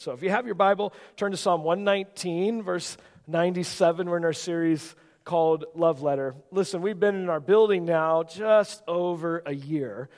So if you have your Bible, turn to Psalm 119, verse 97. We're in our series called Love Letter. Listen, we've been in our building now just over a year.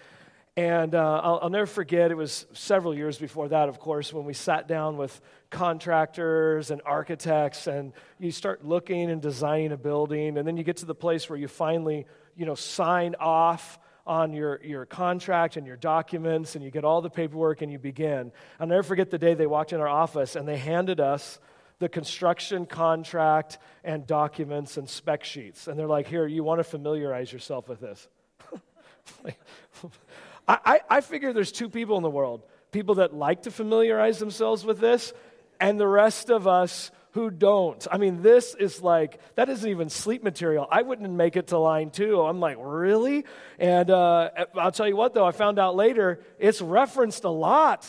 And uh, I'll, I'll, never forget, it was several years before that, of course, when we sat down with contractors and architects, and you start looking and designing a building, and then you get to the place where you finally, you know, sign off on your, your contract and your documents, and you get all the paperwork and you begin. I'll never forget the day they walked in our office and they handed us the construction contract and documents and spec sheets. And they're like, Here, you want to familiarize yourself with this. I, I, I figure there's two people in the world people that like to familiarize themselves with this, and the rest of us who don't. I mean, this is like, that isn't even sleep material. I wouldn't make it to line two. I'm like, really? And uh, I'll tell you what, though, I found out later, it's referenced a lot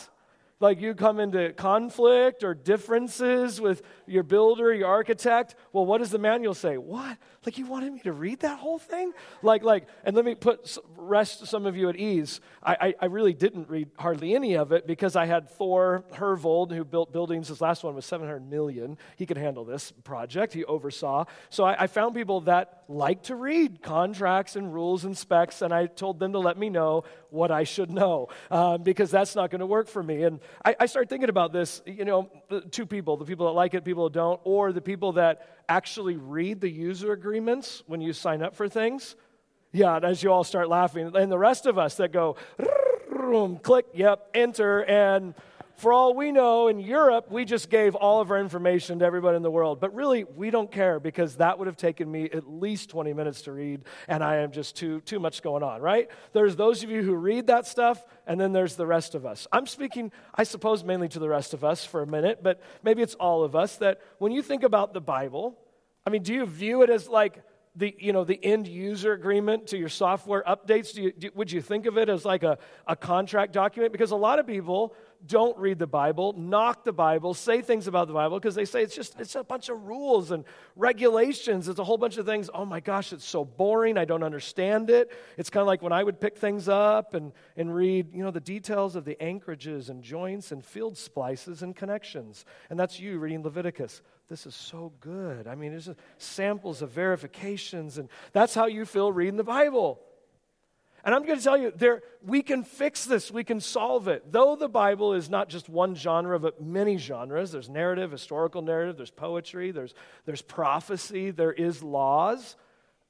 like you come into conflict or differences with your builder, your architect, well, what does the manual say? What? Like you wanted me to read that whole thing? Like, like, and let me put rest some of you at ease. I, I, I really didn't read hardly any of it because I had Thor Hervold, who built buildings. His last one was 700 million. He could handle this project. He oversaw. So I, I found people that like to read contracts and rules and specs, and I told them to let me know what I should know um, because that's not going to work for me. And I, I thinking about this. You know, two people: the people that like it, people that don't, or the people that actually read the user agreements when you sign up for things. Yeah, and as you all start laughing, and the rest of us that go, click, yep, enter, and for all we know, in Europe, we just gave all of our information to everybody in the world. But really, we don't care because that would have taken me at least 20 minutes to read, and I am just too, too much going on, right? There's those of you who read that stuff, and then there's the rest of us. I'm speaking, I suppose, mainly to the rest of us for a minute, but maybe it's all of us that when you think about the Bible, I mean, do you view it as like, the, you know, the end user agreement to your software updates? Do you, do, would you think of it as like a, a contract document? Because a lot of people don't read the Bible, knock the Bible, say things about the Bible because they say it's just it's a bunch of rules and regulations. It's a whole bunch of things. Oh my gosh, it's so boring. I don't understand it. It's kind of like when I would pick things up and, and read, you know, the details of the anchorages and joints and field splices and connections. And that's you reading Leviticus. This is so good. I mean, there's samples of verifications, and that's how you feel reading the Bible. And I'm going to tell you, there, we can fix this, we can solve it. Though the Bible is not just one genre, but many genres there's narrative, historical narrative, there's poetry, there's, there's prophecy, there is laws.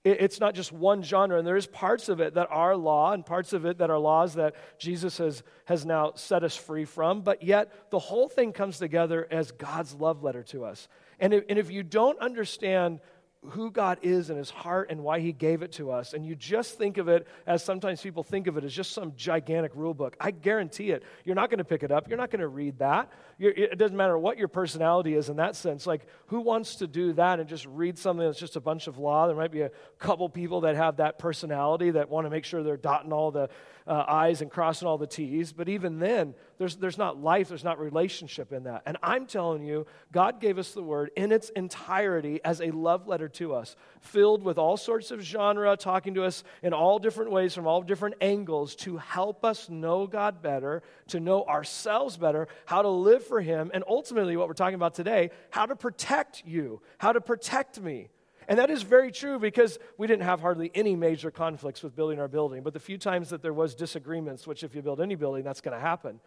It, it's not just one genre, and there's parts of it that are law and parts of it that are laws that Jesus has, has now set us free from. But yet, the whole thing comes together as God's love letter to us. And if, and if you don't understand who God is and his heart and why he gave it to us, and you just think of it as sometimes people think of it as just some gigantic rule book, I guarantee it. You're not going to pick it up. You're not going to read that. You're, it doesn't matter what your personality is in that sense. Like, who wants to do that and just read something that's just a bunch of law? There might be a couple people that have that personality that want to make sure they're dotting all the uh, I's and crossing all the T's. But even then, there's, there's not life, there's not relationship in that. And I'm telling you, God gave us the word in its entirety as a love letter to us, filled with all sorts of genre, talking to us in all different ways from all different angles to help us know God better, to know ourselves better, how to live for Him, and ultimately, what we're talking about today, how to protect you, how to protect me. And that is very true because we didn't have hardly any major conflicts with building our building. But the few times that there was disagreements, which if you build any building, that's going to happen,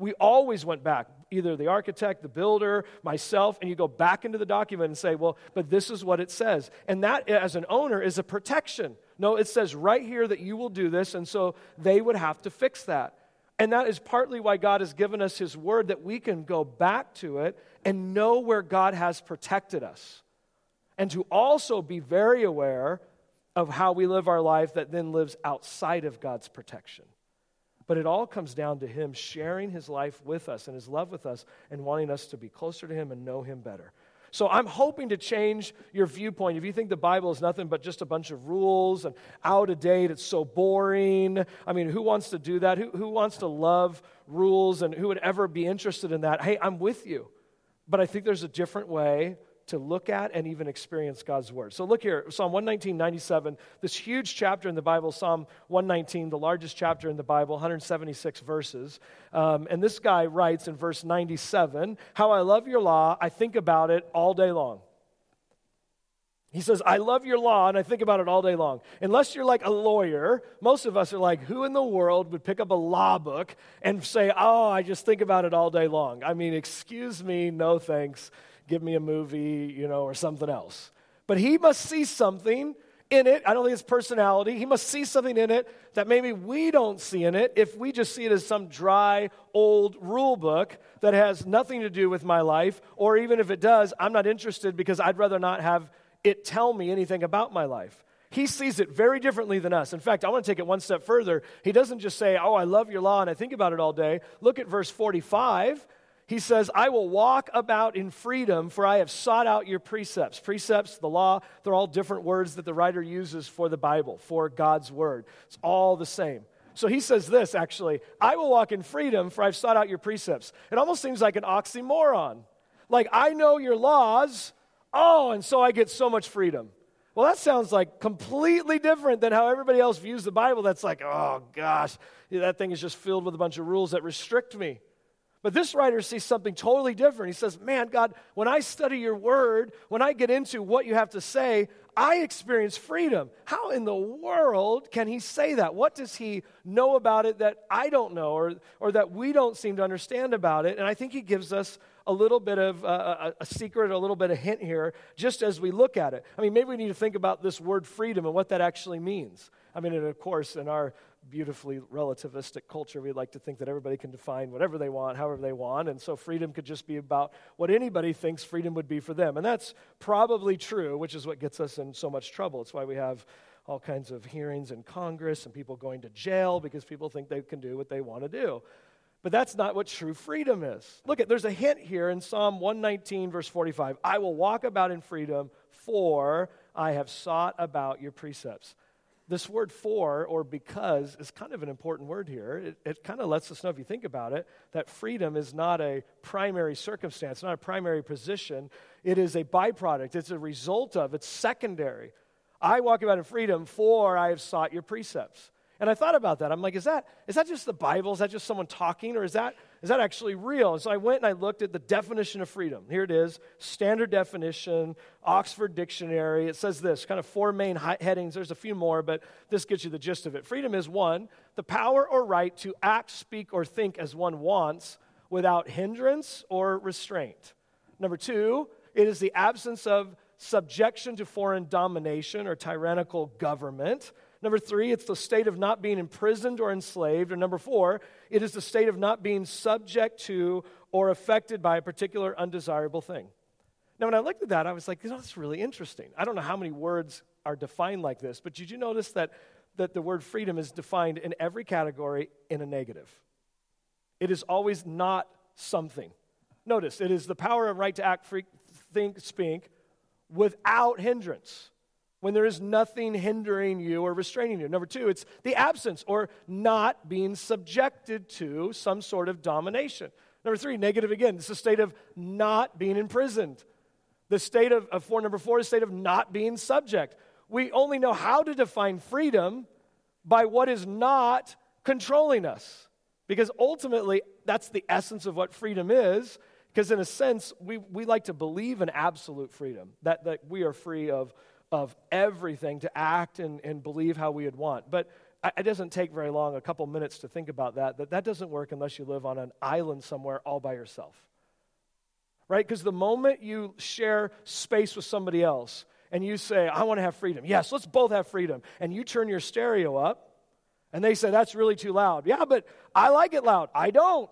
we always went back, either the architect, the builder, myself, and you go back into the document and say, well, but this is what it says. And that, as an owner, is a protection. No, it says right here that you will do this, and so they would have to fix that. And that is partly why God has given us His word that we can go back to it and know where God has protected us and to also be very aware of how we live our life that then lives outside of God's protection. But it all comes down to Him sharing His life with us and His love with us and wanting us to be closer to Him and know Him better. So I'm hoping to change your viewpoint. If you think the Bible is nothing but just a bunch of rules and out of date, it's so boring. I mean, who wants to do that? Who, who wants to love rules and who would ever be interested in that? Hey, I'm with you. But I think there's a different way to look at and even experience God's word. So look here, Psalm 119, 97, this huge chapter in the Bible, Psalm 119, the largest chapter in the Bible, 176 verses. Um, and this guy writes in verse 97 How I love your law, I think about it all day long. He says, I love your law, and I think about it all day long. Unless you're like a lawyer, most of us are like, who in the world would pick up a law book and say, Oh, I just think about it all day long? I mean, excuse me, no thanks. Give me a movie, you know, or something else. But he must see something in it. I don't think it's personality. He must see something in it that maybe we don't see in it if we just see it as some dry, old rule book that has nothing to do with my life. Or even if it does, I'm not interested because I'd rather not have it tell me anything about my life. He sees it very differently than us. In fact, I want to take it one step further. He doesn't just say, Oh, I love your law and I think about it all day. Look at verse 45. He says, I will walk about in freedom, for I have sought out your precepts. Precepts, the law, they're all different words that the writer uses for the Bible, for God's word. It's all the same. So he says this actually I will walk in freedom, for I've sought out your precepts. It almost seems like an oxymoron. Like, I know your laws, Oh, and so I get so much freedom. Well, that sounds like completely different than how everybody else views the Bible. That's like, oh gosh, that thing is just filled with a bunch of rules that restrict me. But this writer sees something totally different. He says, Man, God, when I study your word, when I get into what you have to say, I experience freedom. How in the world can he say that? What does he know about it that I don't know or, or that we don't seem to understand about it? And I think he gives us a little bit of uh, a, a secret, a little bit of hint here, just as we look at it. I mean, maybe we need to think about this word freedom and what that actually means. I mean, and of course, in our beautifully relativistic culture, we like to think that everybody can define whatever they want, however they want. And so freedom could just be about what anybody thinks freedom would be for them. And that's probably true, which is what gets us in so much trouble. It's why we have all kinds of hearings in Congress and people going to jail because people think they can do what they want to do. But that's not what true freedom is. Look at there's a hint here in Psalm 119 verse 45. I will walk about in freedom for I have sought about your precepts. This word for or because is kind of an important word here. It, it kind of lets us know, if you think about it, that freedom is not a primary circumstance, not a primary position. It is a byproduct, it's a result of, it's secondary. I walk about in freedom for I have sought your precepts. And I thought about that. I'm like, is that, is that just the Bible? Is that just someone talking? Or is that, is that actually real? And so I went and I looked at the definition of freedom. Here it is standard definition, Oxford Dictionary. It says this kind of four main headings. There's a few more, but this gets you the gist of it. Freedom is one, the power or right to act, speak, or think as one wants without hindrance or restraint. Number two, it is the absence of subjection to foreign domination or tyrannical government. Number three, it's the state of not being imprisoned or enslaved. Or number four, it is the state of not being subject to or affected by a particular undesirable thing. Now, when I looked at that, I was like, you know, that's really interesting. I don't know how many words are defined like this, but did you notice that, that the word freedom is defined in every category in a negative? It is always not something. Notice, it is the power and right to act, free, think, speak without hindrance when there is nothing hindering you or restraining you. Number two, it's the absence or not being subjected to some sort of domination. Number three, negative again, it's the state of not being imprisoned. The state of, of four, number four, is a state of not being subject. We only know how to define freedom by what is not controlling us. Because ultimately, that's the essence of what freedom is. Because in a sense, we, we like to believe in absolute freedom, that, that we are free of of everything to act and, and believe how we would want. But it doesn't take very long, a couple minutes to think about that, that that doesn't work unless you live on an island somewhere all by yourself. Right? Because the moment you share space with somebody else and you say, I want to have freedom, yes, let's both have freedom, and you turn your stereo up and they say, that's really too loud. Yeah, but I like it loud. I don't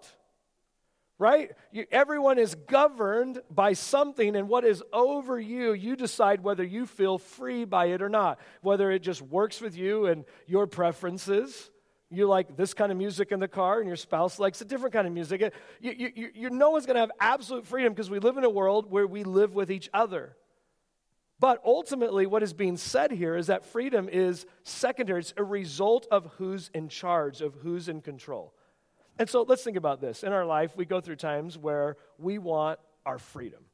right? You, everyone is governed by something, and what is over you, you decide whether you feel free by it or not. Whether it just works with you and your preferences. You like this kind of music in the car, and your spouse likes a different kind of music. You, you, you, no one's going to have absolute freedom because we live in a world where we live with each other. But ultimately, what is being said here is that freedom is secondary. It's a result of who's in charge, of who's in control. And so let's think about this. In our life, we go through times where we want our freedom.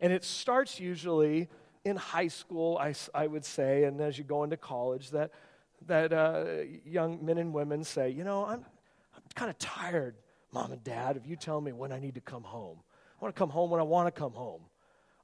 And it starts usually in high school, I, I would say, and as you go into college, that, that uh, young men and women say, you know, I'm, I'm kind of tired, mom and dad, of you telling me when I need to come home. I want to come home when I want to come home.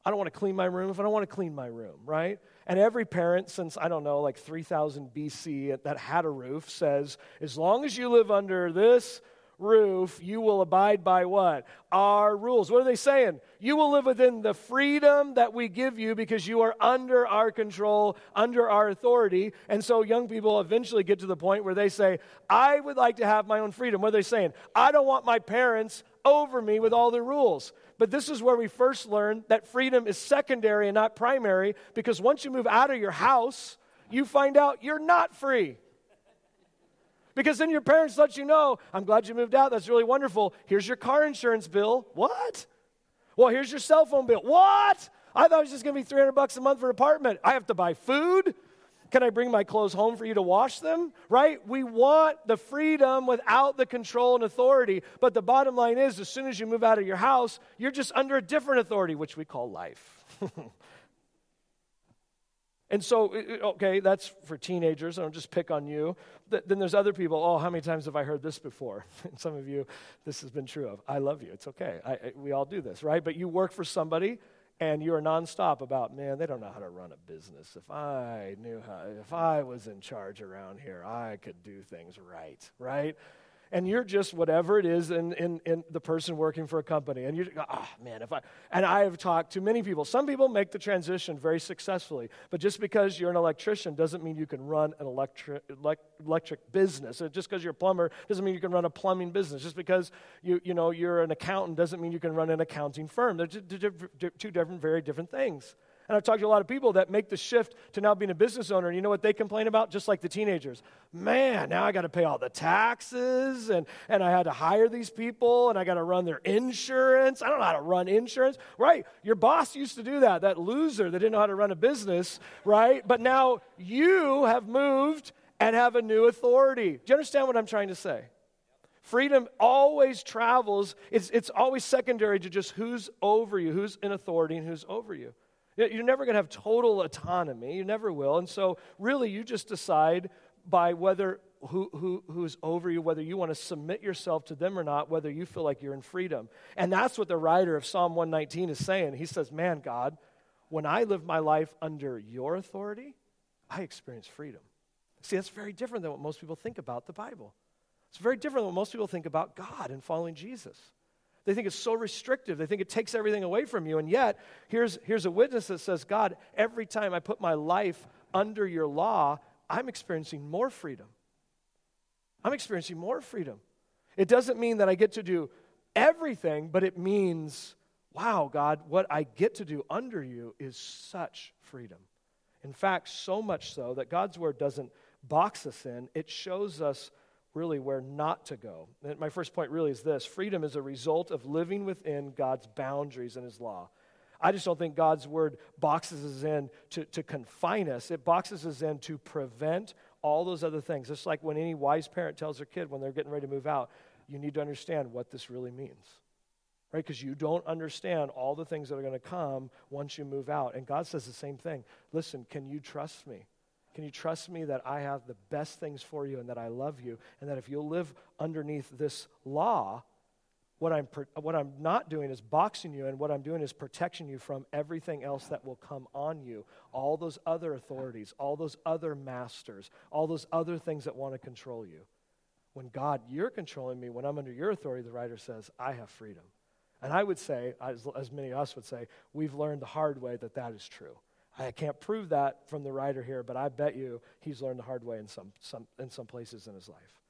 I don't want to clean my room if I don't want to clean my room, right? And every parent since, I don't know, like 3000 BC that had a roof says, as long as you live under this roof, you will abide by what? Our rules. What are they saying? You will live within the freedom that we give you because you are under our control, under our authority. And so young people eventually get to the point where they say, I would like to have my own freedom. What are they saying? I don't want my parents over me with all the rules. But this is where we first learn that freedom is secondary and not primary because once you move out of your house, you find out you're not free. Because then your parents let you know, I'm glad you moved out. That's really wonderful. Here's your car insurance bill. What? Well, here's your cell phone bill. What? I thought it was just going to be 300 bucks a month for an apartment. I have to buy food. Can I bring my clothes home for you to wash them? Right? We want the freedom without the control and authority. But the bottom line is, as soon as you move out of your house, you're just under a different authority, which we call life. And so, okay, that's for teenagers. I don't just pick on you. Then there's other people. Oh, how many times have I heard this before? And some of you, this has been true of. I love you. It's okay. I, I, we all do this, right? But you work for somebody and you're nonstop about, man, they don't know how to run a business. If I knew how, if I was in charge around here, I could do things right, right? And you're just whatever it is in, in, in the person working for a company. And you, oh ah, man, if I, and I have talked to many people. Some people make the transition very successfully, but just because you're an electrician doesn't mean you can run an electric, electric business. Just because you're a plumber doesn't mean you can run a plumbing business. Just because you, you know, you're an accountant doesn't mean you can run an accounting firm. They're two different, very different things. And I've talked to a lot of people that make the shift to now being a business owner. And you know what they complain about? Just like the teenagers. Man, now I got to pay all the taxes, and, and I had to hire these people, and I got to run their insurance. I don't know how to run insurance. Right. Your boss used to do that, that loser that didn't know how to run a business, right? But now you have moved and have a new authority. Do you understand what I'm trying to say? Freedom always travels, it's, it's always secondary to just who's over you, who's in authority, and who's over you. You're never going to have total autonomy. You never will. And so, really, you just decide by whether who, who, who's over you, whether you want to submit yourself to them or not, whether you feel like you're in freedom. And that's what the writer of Psalm 119 is saying. He says, Man, God, when I live my life under your authority, I experience freedom. See, that's very different than what most people think about the Bible. It's very different than what most people think about God and following Jesus. They think it's so restrictive. They think it takes everything away from you. And yet, here's, here's a witness that says, God, every time I put my life under your law, I'm experiencing more freedom. I'm experiencing more freedom. It doesn't mean that I get to do everything, but it means, wow, God, what I get to do under you is such freedom. In fact, so much so that God's word doesn't box us in, it shows us really where not to go. And my first point really is this freedom is a result of living within God's boundaries and His law. I just don't think God's word boxes us in to, to confine us. It boxes us in to prevent all those other things. It's like when any wise parent tells their kid when they're getting ready to move out, you need to understand what this really means. Right? Because you don't understand all the things that are going to come once you move out. And God says the same thing. Listen, can you trust me? Can you trust me that I have the best things for you and that I love you and that if you'll live underneath this law, what I'm, what I'm not doing is boxing you, and what I'm doing is protecting you from everything else that will come on you. All those other authorities, all those other masters, all those other things that want to control you. When God, you're controlling me, when I'm under your authority, the writer says, I have freedom. And I would say, as, as many of us would say, we've learned the hard way that that is true. I can't prove that from the writer here, but I bet you he's learned the hard way in some, some, in some places in his life.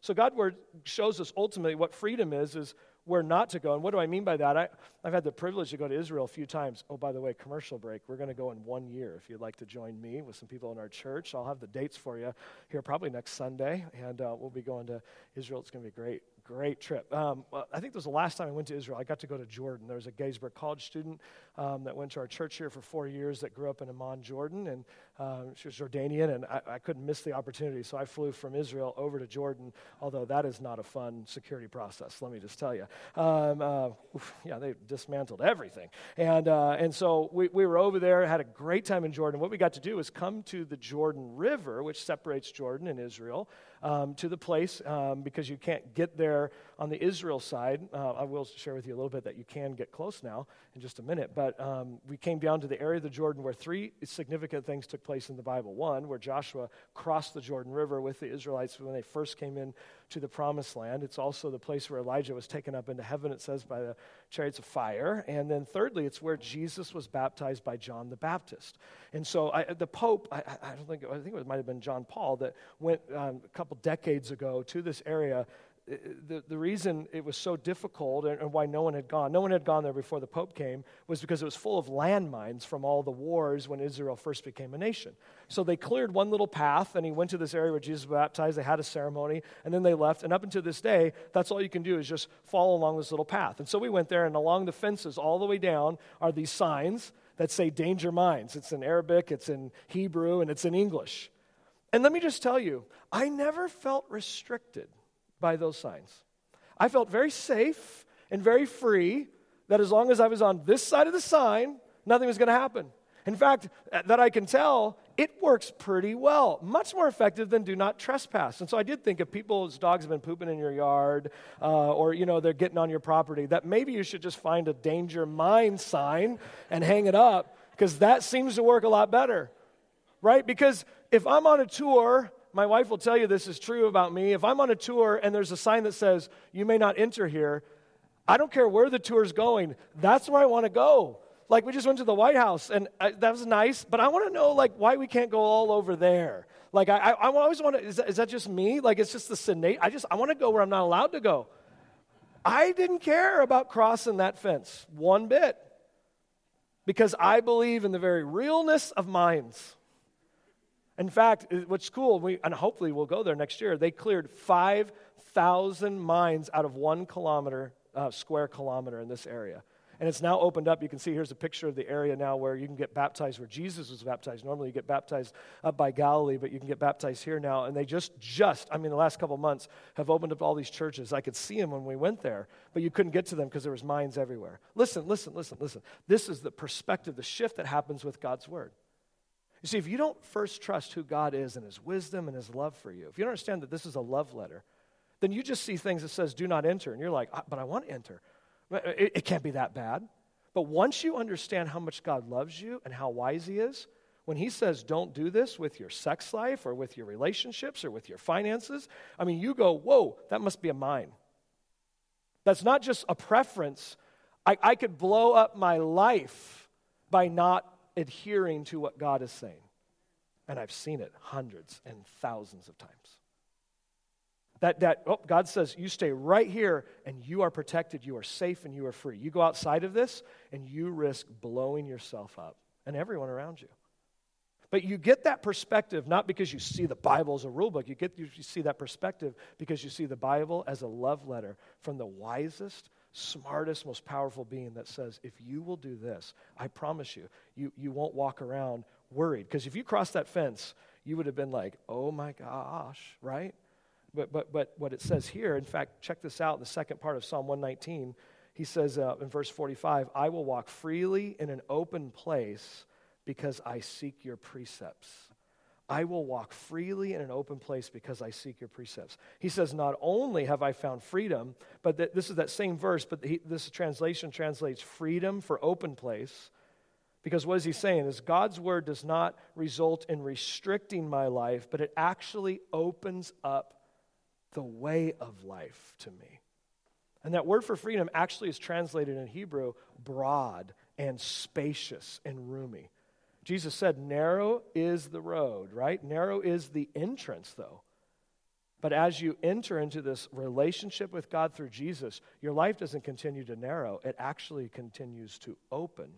So God word shows us ultimately what freedom is, is where not to go. And what do I mean by that? I, I've had the privilege to go to Israel a few times. Oh, by the way, commercial break. We're going to go in one year. If you'd like to join me with some people in our church, I'll have the dates for you here probably next Sunday. And uh, we'll be going to Israel. It's going to be great great trip. Um, I think it was the last time I went to Israel. I got to go to Jordan. There was a Gettysburg College student um, that went to our church here for four years that grew up in Amman, Jordan. And Um, she was Jordanian, and I, I, couldn't miss the opportunity, so I flew from Israel over to Jordan, although that is not a fun security process, let me just tell you. Um, uh, yeah, they dismantled everything. And, uh, and so we, we were over there, had a great time in Jordan. What we got to do is come to the Jordan River, which separates Jordan and Israel um, to the place um, because you can't get there on the Israel side. Uh, I will share with you a little bit that you can get close now in just a minute. But um, we came down to the area of the Jordan where three significant things took place in the Bible. One, where Joshua crossed the Jordan River with the Israelites when they first came in to the promised land. It's also the place where Elijah was taken up into heaven, it says, by the chariots of fire. And then thirdly, it's where Jesus was baptized by John the Baptist. And so I, the Pope, I, I, don't think, I think it might have been John Paul that went um, a couple decades ago to this area the, the reason it was so difficult and, and, why no one had gone, no one had gone there before the Pope came, was because it was full of landmines from all the wars when Israel first became a nation. So they cleared one little path, and he went to this area where Jesus was baptized. They had a ceremony, and then they left. And up until this day, that's all you can do is just follow along this little path. And so we went there, and along the fences, all the way down, are these signs that say danger mines. It's in Arabic, it's in Hebrew, and it's in English. And let me just tell you, I never felt restricted by those signs. I felt very safe and very free that as long as I was on this side of the sign, nothing was going to happen. In fact, that I can tell, it works pretty well. Much more effective than do not trespass. And so I did think if people's dogs have been pooping in your yard uh, or, you know, they're getting on your property, that maybe you should just find a danger mine sign and hang it up because that seems to work a lot better, right? Because if I'm on a tour my wife will tell you this is true about me. If I'm on a tour and there's a sign that says, you may not enter here, I don't care where the tour's going. That's where I want to go. Like we just went to the White House and I, that was nice, but I want to know like why we can't go all over there. Like I, I, I always want to, is that, is that just me? Like it's just the Senate. I just, I want to go where I'm not allowed to go. I didn't care about crossing that fence one bit because I believe in the very realness of mines. In fact, what's cool, we, and hopefully we'll go there next year, they cleared 5,000 mines out of one kilometer, uh, square kilometer in this area. And it's now opened up. You can see here's a picture of the area now where you can get baptized where Jesus was baptized. Normally you get baptized up by Galilee, but you can get baptized here now. And they just, just, I mean, the last couple months have opened up all these churches. I could see them when we went there, but you couldn't get to them because there was mines everywhere. Listen, listen, listen, listen. This is the perspective, the shift that happens with God's word. You see, if you don't first trust who God is and his wisdom and his love for you, if you don't understand that this is a love letter, then you just see things that says do not enter and you're like, but I want to enter. It, it can't be that bad. But once you understand how much God loves you and how wise he is, when he says don't do this with your sex life or with your relationships or with your finances, I mean, you go, whoa, that must be a mine. That's not just a preference. I, I could blow up my life by not adhering to what God is saying. And I've seen it hundreds and thousands of times. That, that oh, God says, you stay right here and you are protected, you are safe, and you are free. You go outside of this and you risk blowing yourself up and everyone around you. But you get that perspective not because you see the Bible as a rule book. You, get, you see that perspective because you see the Bible as a love letter from the wisest, smartest, most powerful being that says, if you will do this, I promise you, you, you won't walk around worried. Because if you crossed that fence, you would have been like, oh my gosh, right? But, but, but what it says here, in fact, check this out in the second part of Psalm 119. He says uh, in verse 45, I will walk freely in an open place because I seek your precepts. I will walk freely in an open place because I seek your precepts. He says, Not only have I found freedom, but this is that same verse, but he, this translation translates freedom for open place. Because what is he saying is God's word does not result in restricting my life, but it actually opens up the way of life to me. And that word for freedom actually is translated in Hebrew broad and spacious and roomy. Jesus said, Narrow is the road, right? Narrow is the entrance, though. But as you enter into this relationship with God through Jesus, your life doesn't continue to narrow, it actually continues to open.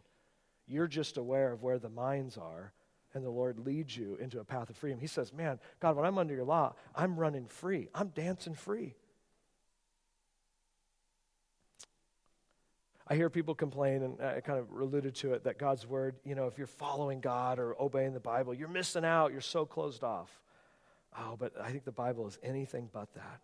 You're just aware of where the mines are, and the Lord leads you into a path of freedom. He says, Man, God, when I'm under your law, I'm running free, I'm dancing free. I hear people complain, and I kind of alluded to it, that God's word, you know, if you're following God or obeying the Bible, you're missing out. You're so closed off. Oh, but I think the Bible is anything but that.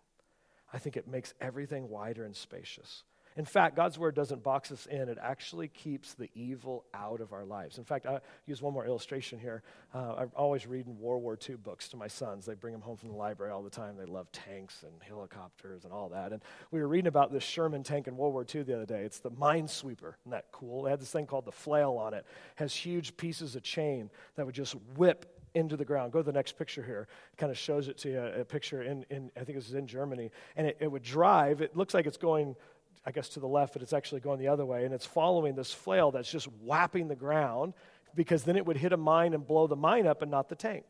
I think it makes everything wider and spacious. In fact, God's word doesn't box us in, it actually keeps the evil out of our lives. In fact, I use one more illustration here. Uh, I'm always reading World War II books to my sons. They bring them home from the library all the time. They love tanks and helicopters and all that. And we were reading about this Sherman tank in World War II the other day. It's the Minesweeper. Isn't that cool? It had this thing called the flail on it. it has huge pieces of chain that would just whip into the ground. Go to the next picture here. It kind of shows it to you, a picture in, in I think this is in Germany. And it, it would drive, it looks like it's going I guess, to the left, but it's actually going the other way. And it's following this flail that's just whapping the ground because then it would hit a mine and blow the mine up and not the tank.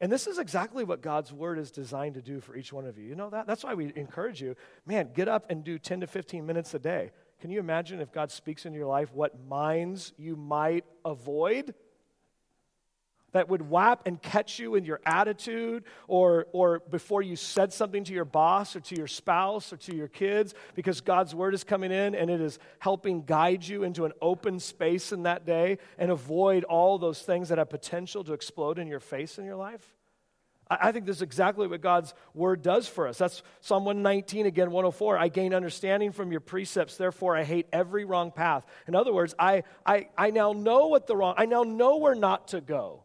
And this is exactly what God's word is designed to do for each one of you. You know that? That's why we encourage you, man, get up and do 10 to 15 minutes a day. Can you imagine if God speaks into your life what mines you might avoid? That would whap and catch you in your attitude or, or before you said something to your boss or to your spouse or to your kids because God's word is coming in and it is helping guide you into an open space in that day and avoid all those things that have potential to explode in your face in your life? I think this is exactly what God's word does for us. That's Psalm 119, again, 104. I gain understanding from your precepts, therefore I hate every wrong path. In other words, I, I, I now know what the wrong, I now know where not to go.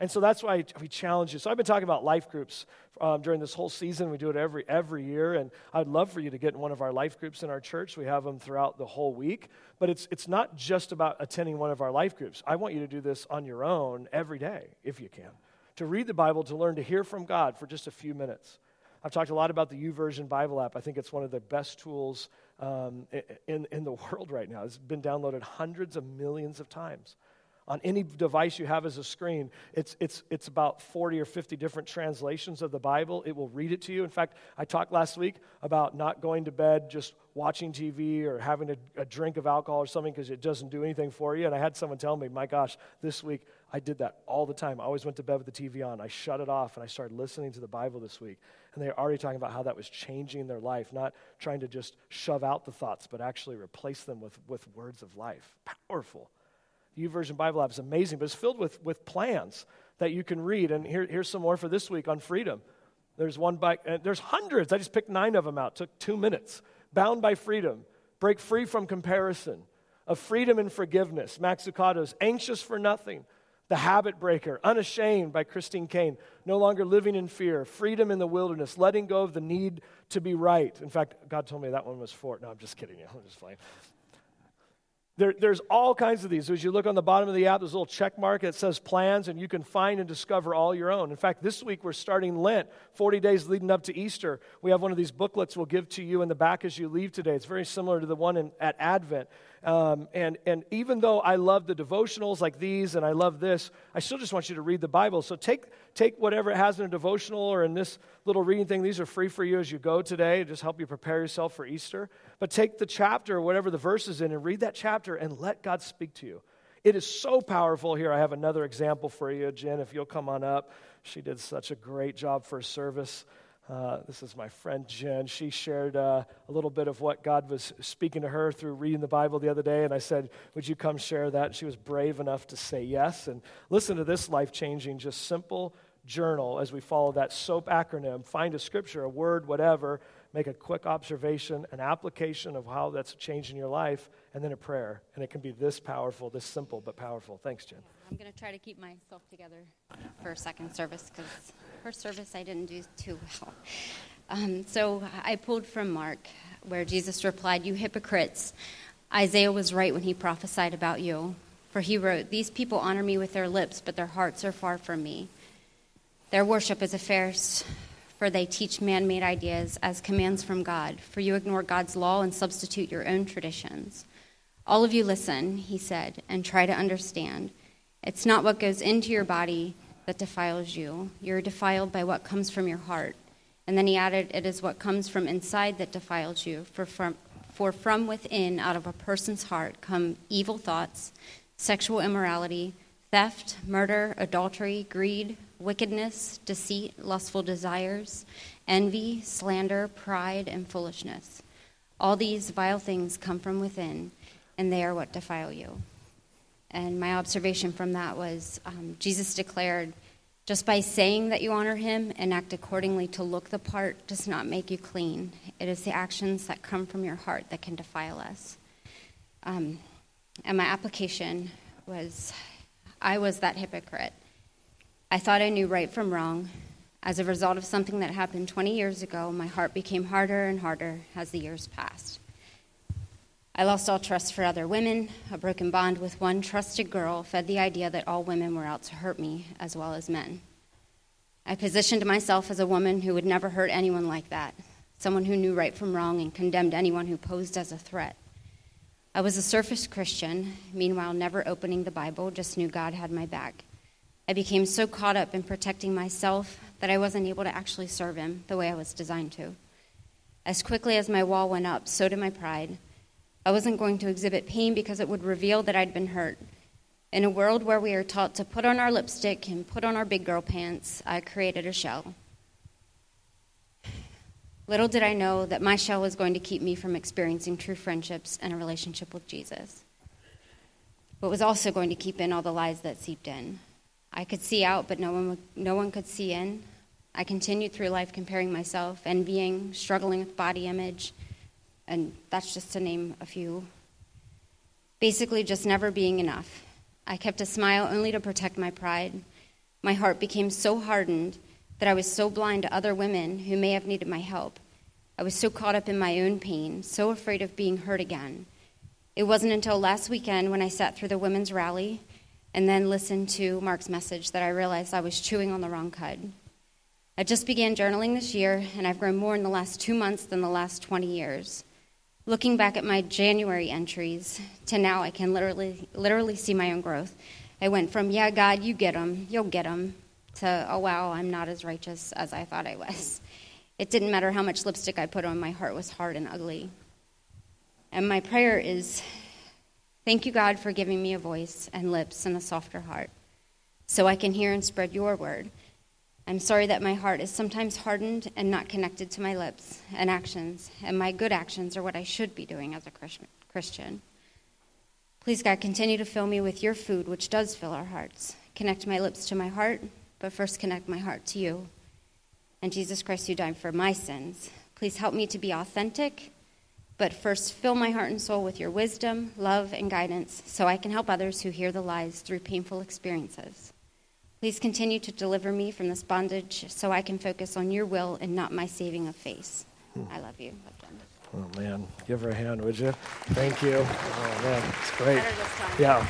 And so that's why we challenge you. So I've been talking about life groups um, during this whole season. We do it every, every year. And I'd love for you to get in one of our life groups in our church. We have them throughout the whole week. But it's, it's not just about attending one of our life groups. I want you to do this on your own every day, if you can, to read the Bible, to learn to hear from God for just a few minutes. I've talked a lot about the YouVersion Bible app. I think it's one of the best tools um, in, in the world right now. It's been downloaded hundreds of millions of times on any device you have as a screen. It's, it's, it's about 40 or 50 different translations of the Bible. It will read it to you. In fact, I talked last week about not going to bed just watching TV or having a, a drink of alcohol or something because it doesn't do anything for you. And I had someone tell me, my gosh, this week I did that all the time. I always went to bed with the TV on. I shut it off and I started listening to the Bible this week. And they're already talking about how that was changing their life, not trying to just shove out the thoughts, but actually replace them with, with words of life. Powerful. YouVersion Bible app is amazing, but it's filled with, with plans that you can read. And here, here's some more for this week on freedom. There's one by, uh, there's hundreds. I just picked nine of them out. Took two minutes. Bound by freedom. Break free from comparison. Of freedom and forgiveness. Max Lucado's Anxious for Nothing. The Habit Breaker. Unashamed by Christine Caine. No longer living in fear. Freedom in the wilderness. Letting go of the need to be right. In fact, God told me that one was for. No, I'm just kidding you. I'm just playing. There, there's all kinds of these. As you look on the bottom of the app, there's a little check mark that says plans, and you can find and discover all your own. In fact, this week we're starting Lent, 40 days leading up to Easter. We have one of these booklets we'll give to you in the back as you leave today. It's very similar to the one in, at Advent. Um, and, and even though I love the devotionals like these and I love this, I still just want you to read the Bible. So take, take whatever it has in a devotional or in this little reading thing. These are free for you as you go today. Just help you prepare yourself for Easter. But take the chapter or whatever the verse is in and read that chapter and let God speak to you. It is so powerful here. I have another example for you, Jen, if you'll come on up. She did such a great job for service. Uh, this is my friend Jen. She shared uh, a little bit of what God was speaking to her through reading the Bible the other day, and I said, Would you come share that? she was brave enough to say yes. And listen to this life changing, just simple journal as we follow that SOAP acronym. Find a scripture, a word, whatever, make a quick observation, an application of how that's changing your life, and then a prayer. And it can be this powerful, this simple, but powerful. Thanks, Jen. I'm going to try to keep myself together for second service because first service I didn't do too well. Um, so I pulled from Mark, where Jesus replied, You hypocrites, Isaiah was right when he prophesied about you. For he wrote, These people honor me with their lips, but their hearts are far from me. Their worship is a farce for they teach man made ideas as commands from God, for you ignore God's law and substitute your own traditions. All of you listen, he said, and try to understand. It's not what goes into your body that defiles you. You're defiled by what comes from your heart. And then he added, It is what comes from inside that defiles you. For from, for from within, out of a person's heart, come evil thoughts, sexual immorality, theft, murder, adultery, greed wickedness, deceit, lustful desires, envy, slander, pride, and foolishness. All these vile things come from within, and they are what defile you. And my observation from that was um, Jesus declared, just by saying that you honor him and act accordingly to look the part does not make you clean. It is the actions that come from your heart that can defile us. Um, and my application was I was that hypocrite. I thought I knew right from wrong. As a result of something that happened 20 years ago, my heart became harder and harder as the years passed. I lost all trust for other women. A broken bond with one trusted girl fed the idea that all women were out to hurt me as well as men. I positioned myself as a woman who would never hurt anyone like that, someone who knew right from wrong and condemned anyone who posed as a threat. I was a surface Christian, meanwhile, never opening the Bible, just knew God had my back. I became so caught up in protecting myself that I wasn't able to actually serve Him the way I was designed to. As quickly as my wall went up, so did my pride. I wasn't going to exhibit pain because it would reveal that I'd been hurt. In a world where we are taught to put on our lipstick and put on our big girl pants, I created a shell. Little did I know that my shell was going to keep me from experiencing true friendships and a relationship with Jesus. But was also going to keep in all the lies that seeped in. I could see out, but no one, no one could see in. I continued through life comparing myself, envying, struggling with body image, and that's just to name a few. Basically, just never being enough. I kept a smile only to protect my pride. My heart became so hardened that I was so blind to other women who may have needed my help. I was so caught up in my own pain, so afraid of being hurt again. It wasn't until last weekend when I sat through the women's rally and then listened to Mark's message that I realized I was chewing on the wrong cud. I just began journaling this year, and I've grown more in the last two months than the last 20 years. Looking back at my January entries to now, I can literally, literally see my own growth. I went from, yeah, God, you get them, you'll get them, to, oh, wow, I'm not as righteous as I thought I was. It didn't matter how much lipstick I put on, my heart was hard and ugly. And my prayer is Thank you, God, for giving me a voice and lips and a softer heart so I can hear and spread your word. I'm sorry that my heart is sometimes hardened and not connected to my lips and actions, and my good actions are what I should be doing as a Christian. Please, God, continue to fill me with your food, which does fill our hearts. Connect my lips to my heart, but first connect my heart to you. And Jesus Christ, you died for my sins. Please help me to be authentic but first, fill my heart and soul with your wisdom, love, and guidance so I can help others who hear the lies through painful experiences. Please continue to deliver me from this bondage so I can focus on your will and not my saving of face. Hmm. I love you. Oh, man. Give her a hand, would you? Thank you. Oh, man. It's great. Yeah.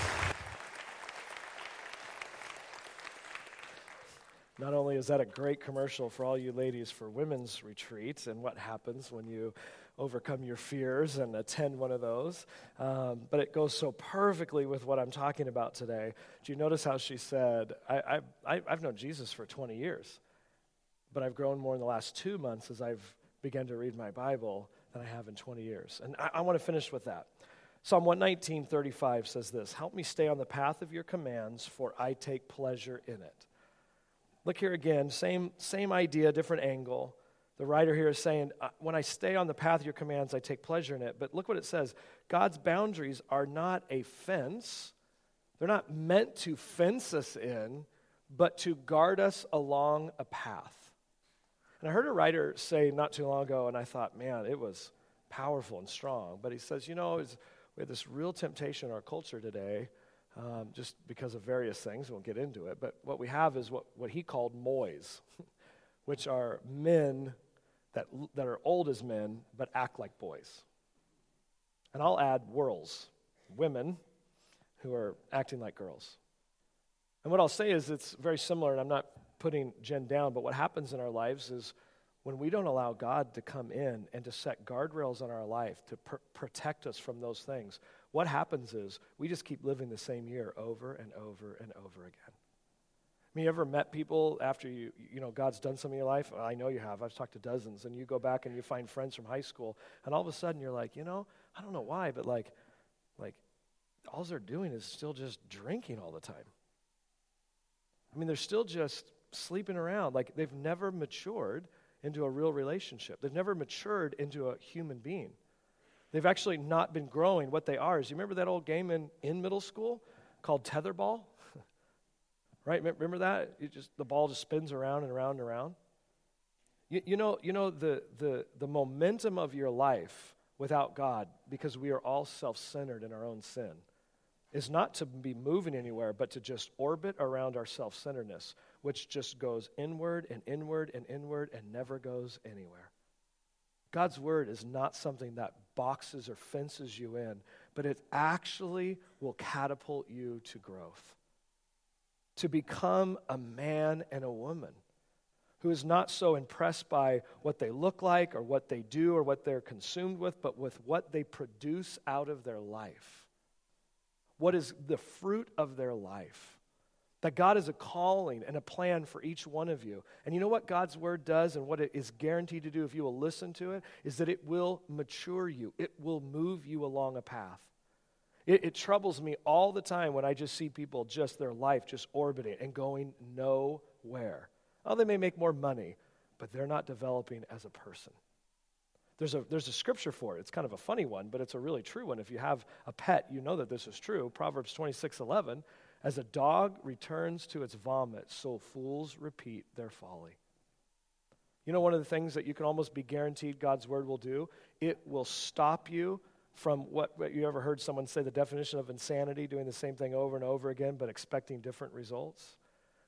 Not only is that a great commercial for all you ladies for women's retreats and what happens when you overcome your fears and attend one of those. Um, but it goes so perfectly with what I'm talking about today. Do you notice how she said, I, I, I've known Jesus for 20 years, but I've grown more in the last two months as I've begun to read my Bible than I have in 20 years. And I, I want to finish with that. Psalm 119, 35 says this Help me stay on the path of your commands, for I take pleasure in it. Look here again, same, same idea, different angle. The writer here is saying, uh, When I stay on the path of your commands, I take pleasure in it. But look what it says God's boundaries are not a fence, they're not meant to fence us in, but to guard us along a path. And I heard a writer say not too long ago, and I thought, man, it was powerful and strong. But he says, you know, we have this real temptation in our culture today, um, just because of various things. We won't get into it. But what we have is what, what he called moys, which are men that, that are old as men but act like boys. And I'll add whirls, women who are acting like girls. And what I'll say is it's very similar, and I'm not putting Jen down, but what happens in our lives is when we don't allow God to come in and to set guardrails on our life to pr- protect us from those things, what happens is we just keep living the same year over and over and over again mean, you ever met people after you, you know, God's done something in your life? I know you have. I've talked to dozens. And you go back and you find friends from high school, and all of a sudden you're like, you know, I don't know why, but like, like, all they're doing is still just drinking all the time. I mean, they're still just sleeping around. Like, they've never matured into a real relationship, they've never matured into a human being. They've actually not been growing. What they are is, you remember that old game in, in middle school called tetherball? Right? Remember that? You just, the ball just spins around and around and around. You, you know, you know the, the, the momentum of your life without God, because we are all self centered in our own sin, is not to be moving anywhere, but to just orbit around our self centeredness, which just goes inward and inward and inward and never goes anywhere. God's word is not something that boxes or fences you in, but it actually will catapult you to growth, to become a man and a woman who is not so impressed by what they look like or what they do or what they're consumed with, but with what they produce out of their life. What is the fruit of their life? That God is a calling and a plan for each one of you. And you know what God's word does and what it is guaranteed to do if you will listen to it? Is that it will mature you, it will move you along a path. It, it troubles me all the time when I just see people just their life just orbiting and going nowhere. Oh, they may make more money, but they're not developing as a person. There's a, there's a scripture for it. It's kind of a funny one, but it's a really true one. If you have a pet, you know that this is true. Proverbs 26 11 as a dog returns to its vomit, so fools repeat their folly. You know, one of the things that you can almost be guaranteed God's word will do? It will stop you from what, what you ever heard someone say the definition of insanity, doing the same thing over and over again, but expecting different results.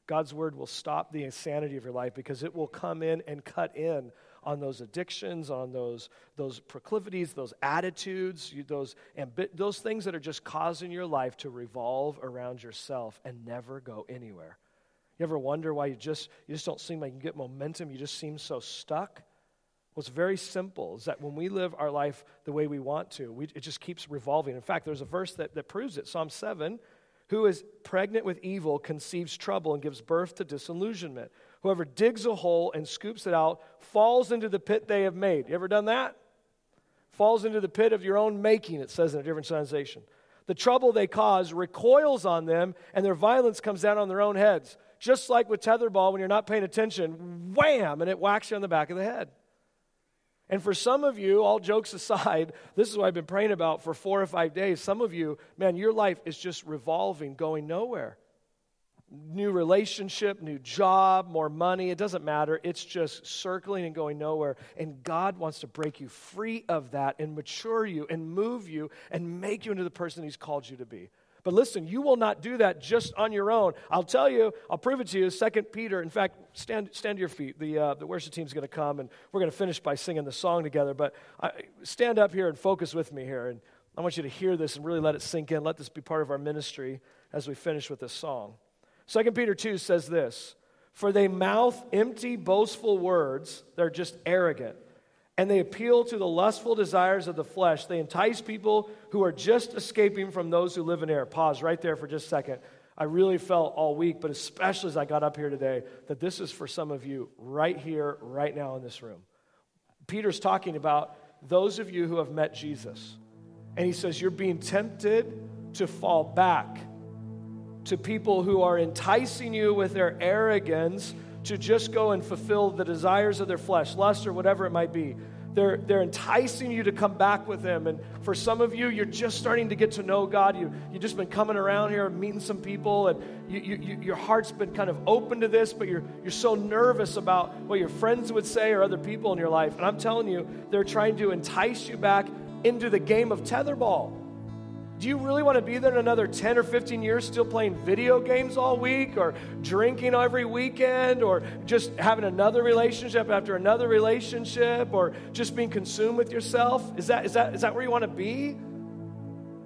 God's word will stop the insanity of your life because it will come in and cut in on those addictions, on those, those proclivities, those attitudes, those, ambi- those things that are just causing your life to revolve around yourself and never go anywhere. You ever wonder why you just, you just don't seem like you get momentum? You just seem so stuck? Well, it's very simple. Is that when we live our life the way we want to, we, it just keeps revolving. In fact, there's a verse that, that proves it. Psalm 7 Who is pregnant with evil conceives trouble and gives birth to disillusionment. Whoever digs a hole and scoops it out falls into the pit they have made. You ever done that? Falls into the pit of your own making, it says in a different translation. The trouble they cause recoils on them, and their violence comes down on their own heads. Just like with tetherball, when you're not paying attention, wham, and it whacks you on the back of the head. And for some of you, all jokes aside, this is what I've been praying about for four or five days. Some of you, man, your life is just revolving, going nowhere new relationship, new job, more money. It doesn't matter. It's just circling and going nowhere. And God wants to break you free of that and mature you and move you and make you into the person He's called you to be. But listen, you will not do that just on your own. I'll tell you, I'll prove it to you. Second Peter, in fact, stand, stand to your feet. The, uh, the worship team's going to come, and we're going to finish by singing the song together. But I, stand up here and focus with me here. And I want you to hear this and really let it sink in. Let this be part of our ministry as we finish with this song. Second Peter 2 says this For they mouth empty, boastful words, they're just arrogant, and they appeal to the lustful desires of the flesh. They entice people who are just escaping from those who live in error. Pause right there for just a second. I really felt all week, but especially as I got up here today, that this is for some of you right here, right now in this room. Peter's talking about those of you who have met Jesus. And he says, You're being tempted to fall back to people who are enticing you with their arrogance to just go and fulfill the desires of their flesh, lust, or whatever it might be. They're, they're enticing you to come back with them. And for some of you, you're just starting to get to know God. You, you've just been coming around here, meeting some people, and you, you, your heart's been kind of open to this, but you're, you're so nervous about what your friends would say or other people in your life. And I'm telling you, they're trying to entice you back into the game of tetherball. Do you really want to be there in another 10 or 15 years still playing video games all week or drinking every weekend or just having another relationship after another relationship or just being consumed with yourself? Is that, is that, is that where you want to be?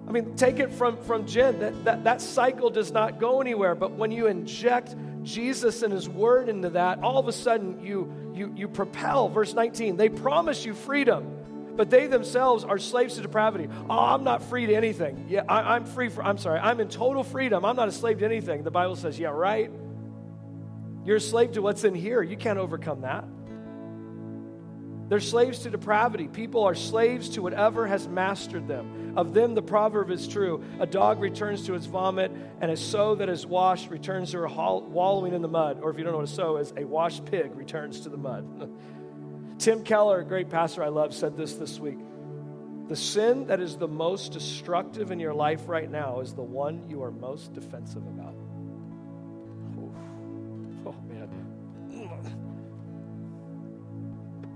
I mean, take it from, from Jen. That, that, that cycle does not go anywhere. But when you inject Jesus and His Word into that, all of a sudden you, you, you propel. Verse 19, they promise you freedom but they themselves are slaves to depravity. Oh, I'm not free to anything. Yeah, I, am free for, I'm sorry, I'm in total freedom. I'm not a slave to anything. The Bible says, yeah, right? You're a slave to what's in here. You can't overcome that. They're slaves to depravity. People are slaves to whatever has mastered them. Of them, the proverb is true a dog returns to its vomit, and a sow that is washed returns to her wallowing in the mud. Or if you don't know what a sow is, a washed pig returns to the mud. Tim Keller, a great pastor I love, said this this week. The sin that is the most destructive in your life right now is the one you are most defensive about. Oh, man.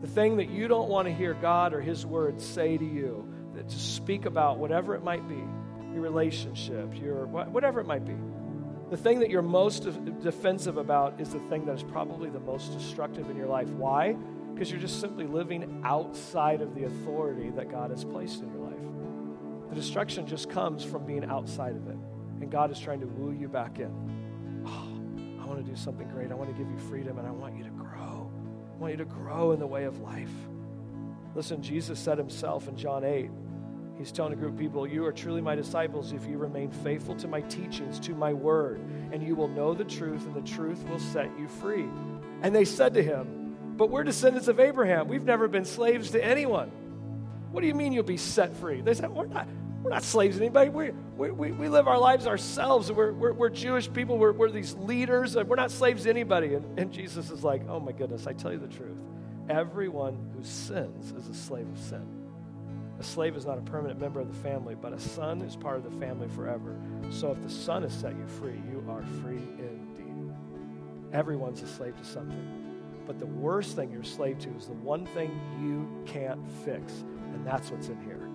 The thing that you don't want to hear God or His Word say to you, that to speak about whatever it might be, your relationship, your whatever it might be. The thing that you're most defensive about is the thing that is probably the most destructive in your life. Why? Because you're just simply living outside of the authority that God has placed in your life. The destruction just comes from being outside of it. And God is trying to woo you back in. Oh, I want to do something great. I want to give you freedom, and I want you to grow. I want you to grow in the way of life. Listen, Jesus said himself in John 8, He's telling a group of people, You are truly my disciples if you remain faithful to my teachings, to my word, and you will know the truth, and the truth will set you free. And they said to him, But we're descendants of Abraham. We've never been slaves to anyone. What do you mean you'll be set free? They said, We're not. We're not slaves to anybody. We, we, we, live our lives ourselves. We're, we're, we're Jewish people. We're, we're these leaders. We're not slaves to anybody. And, and Jesus is like, oh my goodness, I tell you the truth. Everyone who sins is a slave of sin. A slave is not a permanent member of the family, but a son is part of the family forever. So if the son has set you free, you are free indeed. Everyone's a slave to something. But the worst thing you're a slave to is the one thing you can't fix, and that's what's in here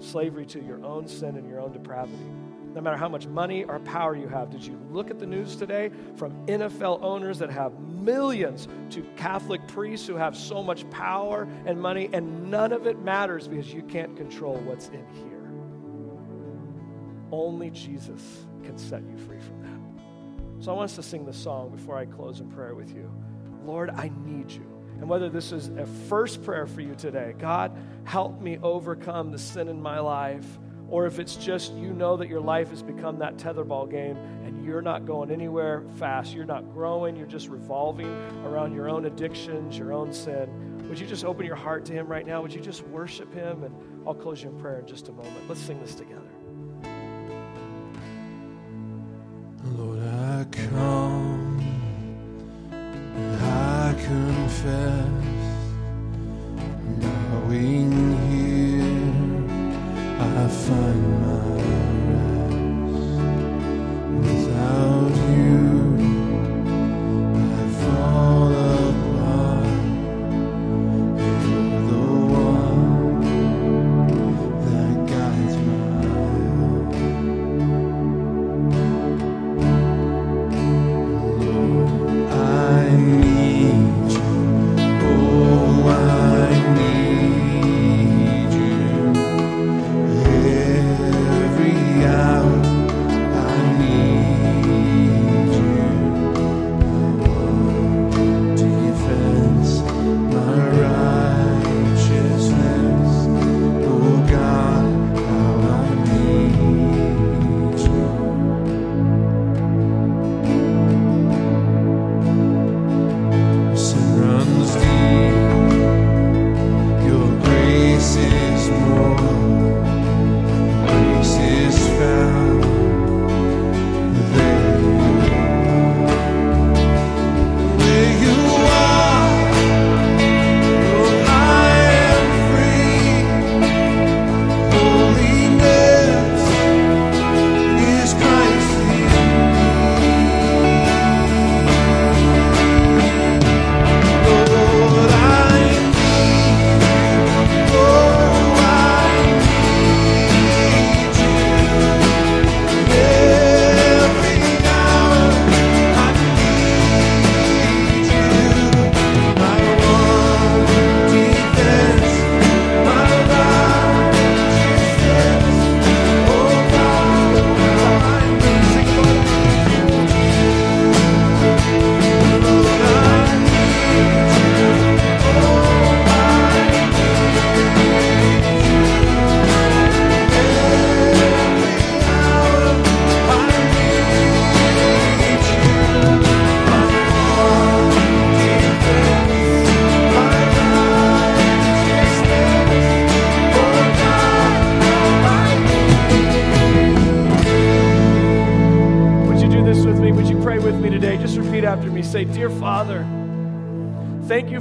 slavery to your own sin and your own depravity. No matter how much money or power you have, did you look at the news today from NFL owners that have millions to Catholic priests who have so much power and money, and none of it matters because you can't control what's in here? Only Jesus can set you free from that. So I want us to sing the song before I close in prayer with you. Lord, I need you. And whether this is a first prayer for you today, God, help me overcome the sin in my life, or if it's just you know that your life has become that tetherball game and you're not going anywhere fast, you're not growing, you're just revolving around your own addictions, your own sin, would you just open your heart to Him right now? Would you just worship Him? And I'll close you in prayer in just a moment. Let's sing this together. Lord, I come, confess, knowing here, I find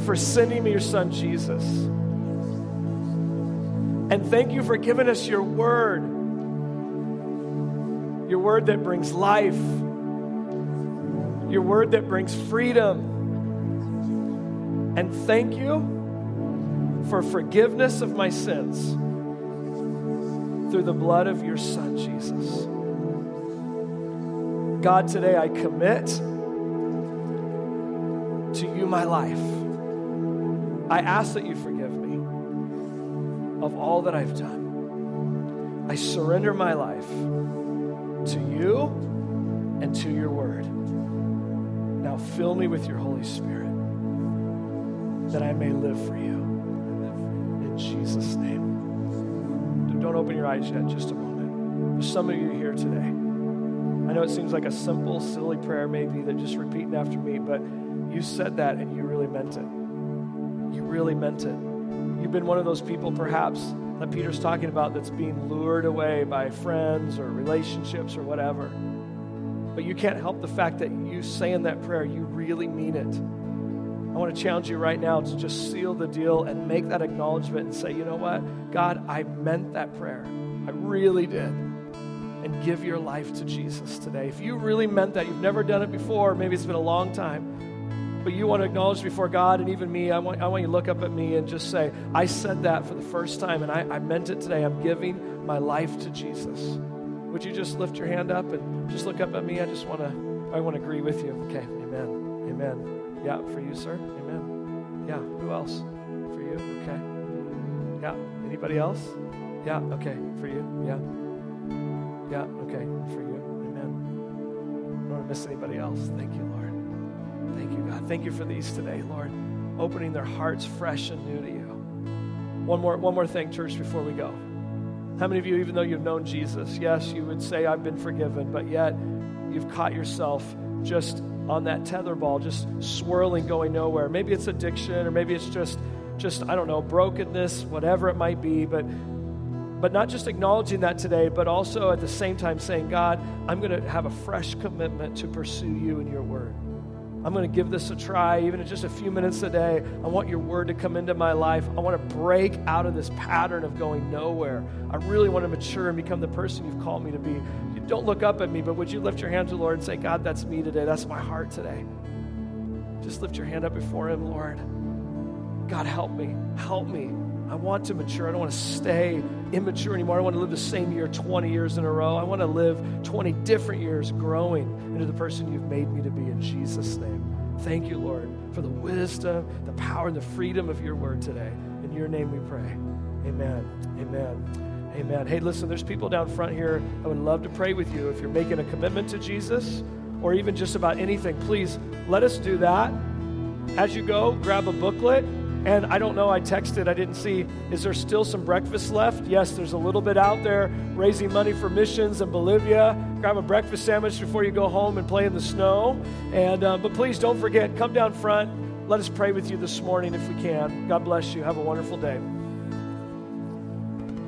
for sending me your son, Jesus. And thank you for giving us your word. Your word that brings life. Your word that brings freedom. And thank you for forgiveness of my sins through the blood of your Son, Jesus. God, today I commit to you my life. I ask that you forgive me of all that I've done. I surrender my life to you and to your word. Now fill me with your Holy Spirit that I may live for you. In Jesus' name. Don't open your eyes yet, just a moment. There's some of you here today. I know it seems like a simple, silly prayer, maybe, that just repeating after me, but you said that and you really meant it. You really meant it. You've been one of those people, perhaps, that Peter's talking about that's being lured away by friends or relationships or whatever. But you can't help the fact that you saying that prayer, you really mean it. I want to challenge you right now to just seal the deal and make that acknowledgement and say, you know what? God, I meant that prayer. I really did. And give your life to Jesus today. If you really meant that, you've never done it before, maybe it's been a long time, but you want to acknowledge before God and even me, I want, I want you to look up at me and just say, I said that for the first time and I, I meant it today. I'm giving my life to Jesus. Would you just lift your hand up and just look up at me? I just want to, I want to agree with you. Okay, amen. Amen. Yeah, for you, sir. Amen. Yeah, who else? For you? Okay. Yeah, anybody else? Yeah, okay. For you? Yeah. Yeah, okay. For you. Amen. I don't want to miss anybody else. Thank you, Lord. Thank you, God. Thank you for these today, Lord. Opening their hearts fresh and new to you. One more, one more thing, church, before we go. How many of you, even though you've known Jesus, yes, you would say, I've been forgiven, but yet you've caught yourself just on that tether ball, just swirling, going nowhere. Maybe it's addiction, or maybe it's just, just I don't know, brokenness, whatever it might be. But, but not just acknowledging that today, but also at the same time saying, God, I'm going to have a fresh commitment to pursue you and your word. I'm going to give this a try, even in just a few minutes a day. I want your word to come into my life. I want to break out of this pattern of going nowhere. I really want to mature and become the person you've called me to be. Don't look up at me, but would you lift your hand to the Lord and say, God, that's me today. That's my heart today. Just lift your hand up before Him, Lord. God, help me. Help me. I want to mature. I don't want to stay immature anymore. I want to live the same year 20 years in a row. I want to live 20 different years growing into the person you've made me to be in Jesus' name. Thank you, Lord, for the wisdom, the power, and the freedom of your word today. In your name we pray. Amen. Amen. Amen. Hey, listen, there's people down front here. I would love to pray with you. If you're making a commitment to Jesus or even just about anything, please let us do that. As you go, grab a booklet. And I don't know, I texted, I didn't see, is there still some breakfast left? Yes, there's a little bit out there raising money for missions in Bolivia. Grab a breakfast sandwich before you go home and play in the snow. And, uh, but please don't forget, come down front. Let us pray with you this morning if we can. God bless you. Have a wonderful day.